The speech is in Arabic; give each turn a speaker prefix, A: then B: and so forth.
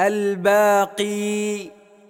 A: الباقي